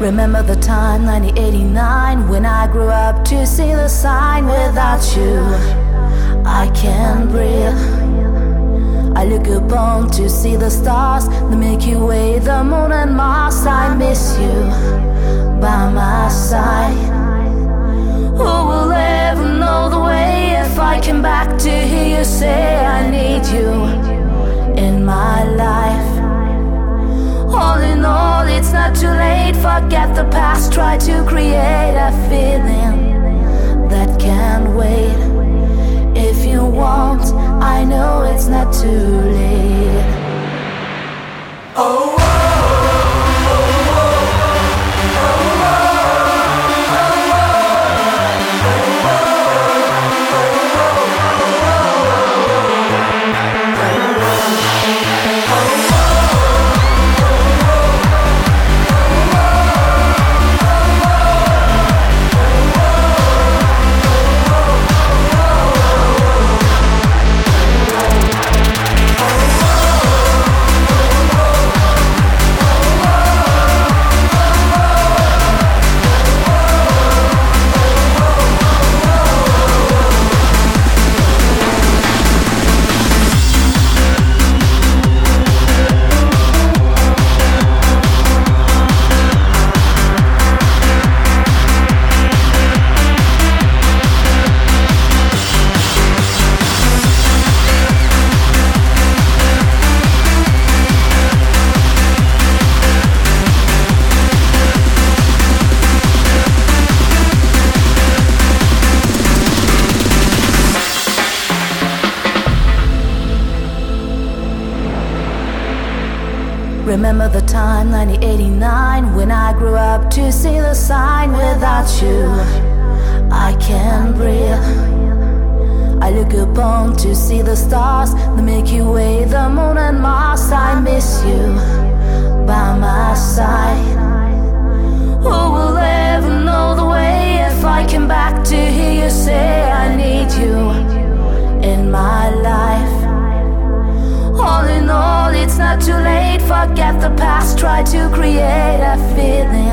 Remember the time 1989 when I grew up to see the sign without you. I can't breathe. I look upon to see the stars, the Milky Way, the moon and Mars. I miss you by my side. Who will ever know the way if I came back to hear you say I need you not too late. Forget the past, try to create a feeling that can wait. If you want, I know Remember the time 1989 when I grew up to see the sign without you. I can't breathe. I look upon to see the stars, the Milky Way, the moon and Forget the past, try to create a feeling